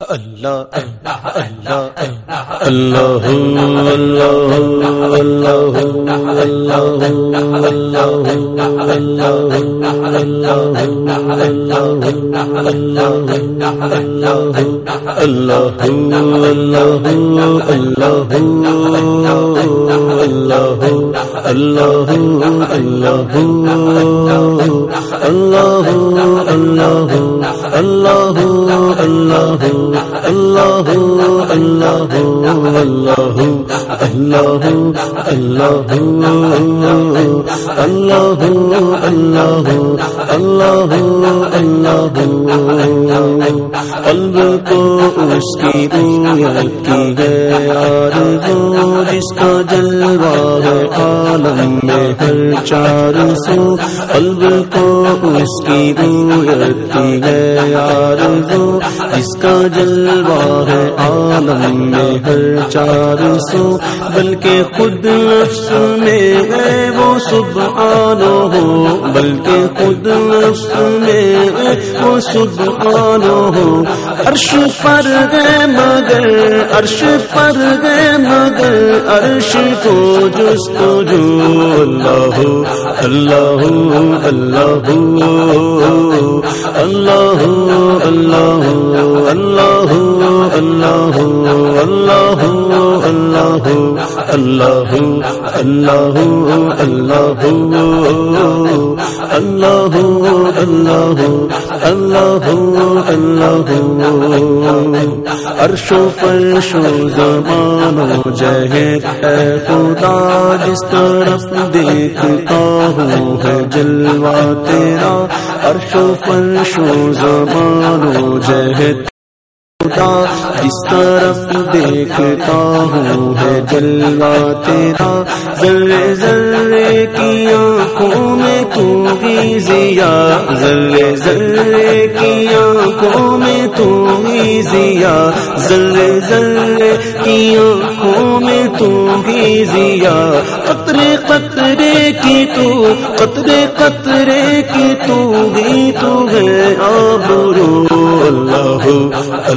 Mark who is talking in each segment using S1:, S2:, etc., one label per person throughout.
S1: اللہ اللہ اللہ اللہ اللہ اللہ اللہ اللہ اللہ اللہ اللہ اللہ اللہ اللہ اللہ اللہ اللہ اللہ اللہ اللہ اللہ قلب کو اس کی رویت کی ہے آرزو جس کا جلوہ ہے عالم میں ہر چار سو قلب کو اس کی رویت کی ہے آرزو جس کا جلوہ ہے عالم میں ہر چار سو، بلکہ خود نفس میں ہے وہ سبحان ہو، بلکہ خود نفس میں ہے وہ سبحان ہو عرش پر گئے مگر، عرش پر گئے مگر، عرش کو جست جو اللہ اللہ اللہ اللہ اللہ اللہ اللہ اللہ اللہ اللہ اللہ اللہ اللہ اللہ اللہ عرش و فرش و زمان و جہد اے خدا، جس طرف دیکھتا ہوں ہے جلوہ تیرا عرش و فرش و زمان و جہد خدا جس طرف دیکھتا ہوں ہے جلوہ تیرا، ذرے ذرے کی آنکھوں میں تو بھی ضیا ذرے ذرے کی آنکھوں میں تو بھی ضیا ذرے ذرے کی آنکھوں میں تو بھی ضیا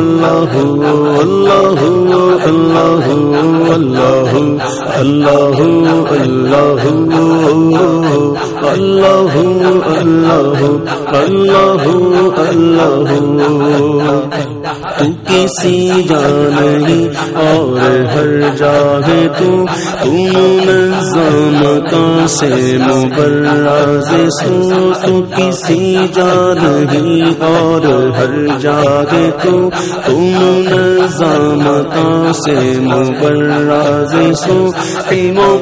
S1: اللہ اللہ اللہ اللہ اللہ اللہ اللہ اللہ اللہ اللہ تو کسی جا نہیں اور ہر جاگے تو نظام کا سے مبراز سو تو کسی جا نہیں اور ہر جاگے تو تم نظامتوں سے مبراز سو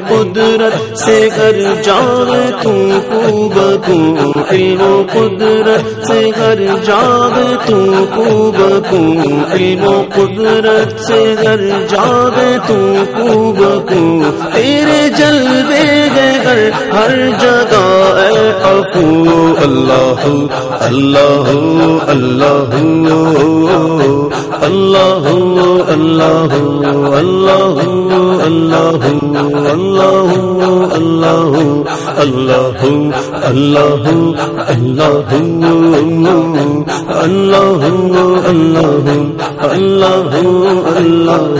S1: قدرت سے کر جان تم کو بکو علم و قدرت سے گھر جاگے تو کو بکو علم و قدرت سے گھر جاگے تو کو بکو تیرے جلوے گئے گھر ہر جگہ اے افو اللہ اللہ اللہ اللہ اللہ اللہ اللہ اللہ اللہ اللہ اللہ اللہ اللہ اللہ اللہ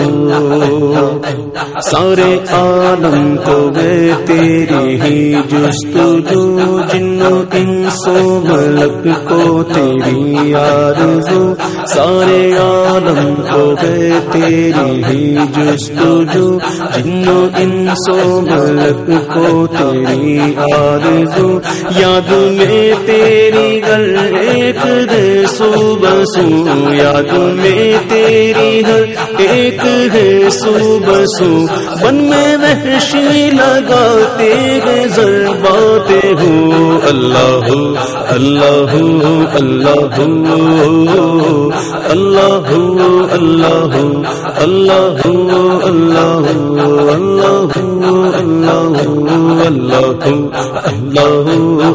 S1: سارے عالم کو گئے تیری ہی جستجو جنو انسو ملک کو تیری آرزو۔ سارے عالم کو گئے تیری ہی جستجو جنو انسو ملک کو تیری آرزو۔ یاد میں تیری گل ایک دے صبح سو یاد میں تیری ہر ایک ہے صبح سو من میں وحشی لگاتے ہیں ضرباتے ہو اللہ ہو اللہ ہو اللہ اللہ اللہ اللہ اللہ اللہ اللہ اللہ اللہ اللہ اللہ اللہ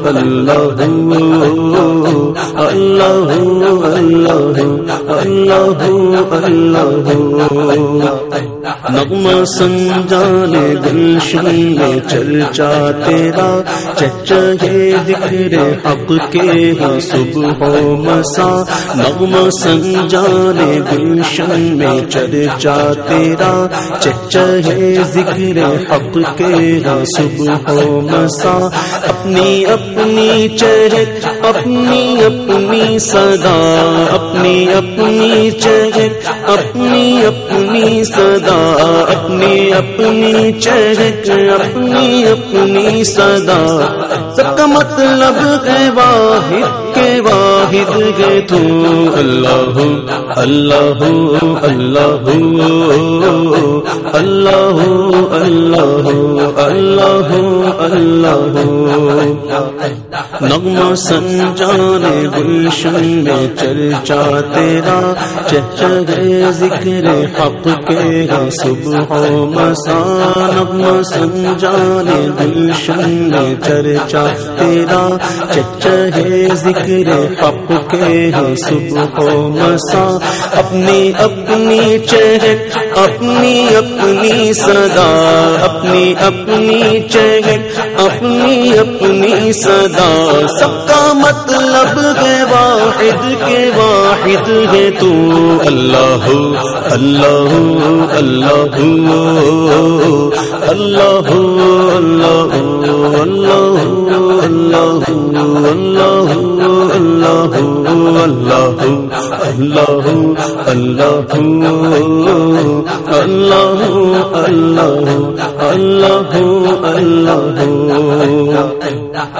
S1: نغمہ سنجان گلشن میں چرچا تیرا چچے ذکر حق کے ہاں صبح و مسا نغمہ سنجان گلشن میں چرچا تیرا چچے ذکر حق کے ہاں صبح و مسا اپنی اپنی چرک اپنی اپنی صدا، اپنی اپنی چرک اپنی اپنی صدا، اپنی اپنی چرک اپنی اپنی صدا۔ سب کا مطلب ہے واحد کے واحد گے تو اللہ اللہ اللہ اللہ اللہ اللہ اللہ۔ نغمہ سنجان گلشن میں چرچا تیرا چچرے ذکر حق کے صبح و مسا نغمہ سنجان گلشن میں چرچا تیرا چچرے ذکر حق کے صبح و مسا اپنی اپنی چہک اپنی اپنی صدا اپنی اپنی چہک اپنی اپنی صدا سب کا مطلب ہے واحد کے واحد ہے تو اللہ اللہ اللہ اللہ اللہ اللہ اللہ اللہ اللہ اللہ اللہ اللہ اللہ اللہ اللہ اللہ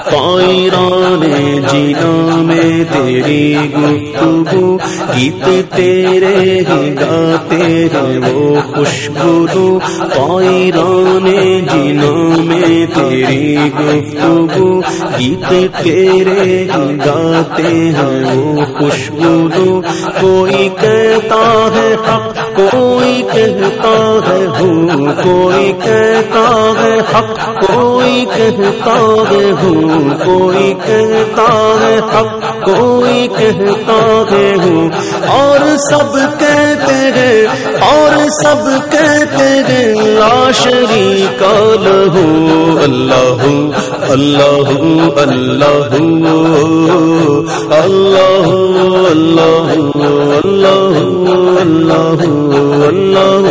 S1: پائران جینا میں تیری گفتگو گیت تیرے ہی گاتے ہیں وہ خوشبو پائران جینا میں تیری گفتگو گیت تیرے ہی گاتے ہیں وہ خوشبو کوئی کہتا ہے حق، کوئی کہتا ہے ہوں، کوئی کہتا ہے حق، کوئی کہتا ہے ہوں، کوئی کہتا ہے حق، کوئی کہتا ہے ہوں۔ اور سب کہتے ہیں اور سب کہتے ہیں لا شریک لہو اللہ اللہ اللہ اللہ اللہ اللہ اللہ اللہ اللہ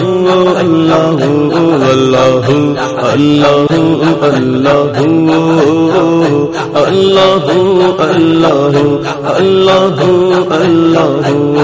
S1: اللہ اللہ اللہ اللہ اللہ اللہ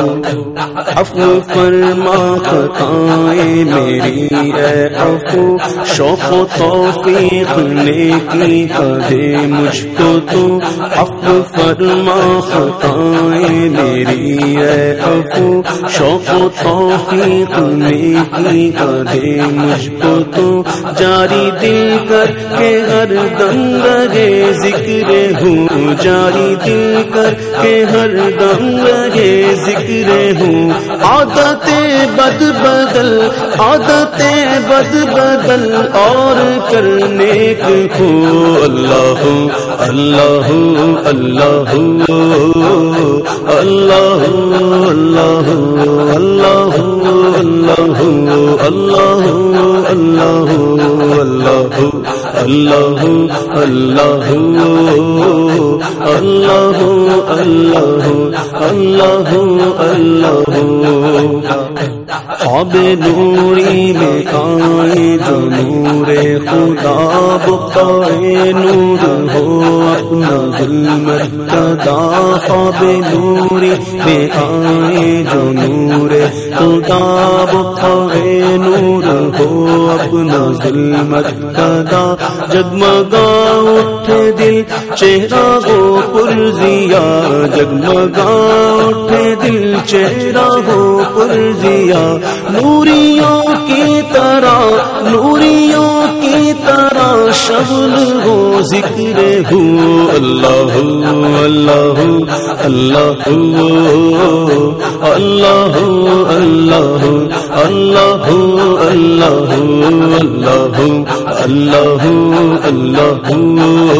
S1: افو فرما، خطائیں میری، اے افو شوق و توفیق نیکی کا دے مجھ کو تو۔ افو فرما، خطائیں میری، اے افو شوق و توفیق نیکی کا دے مجھ کو تو۔ جاری دل کر کے ہر دم لگے ذکر ہوں، جاری دل کر کے ہر دم لگے ذکر ہوں عادت بد بدل عادت بد بدل اور کرنے کو اللہ اللہ اللہ اللہ اللہ اللہ اللہ اللہ اللہ اللہ اللہ اللہ اللہ اللہ اللہ اللہ خواب نوری میں آئے جو نور خدا بخائے نور ہو اپنا ظلمت کدا خواب نوری میں آئے جو نور خدا بخائے نور ہو اپنا ظلمت کا جگمگاؤ اٹھے دل، چہرہ ہو پرزیا جگمگا اٹھے دل، چہرہ ہو پرزیا نوریوں کی طرح، نوریوں کی طرح شبل ہو ذکر ہو۔ اللہ اللہ اللہ اللہ اللہ اللہ اللہ اللہ اللہ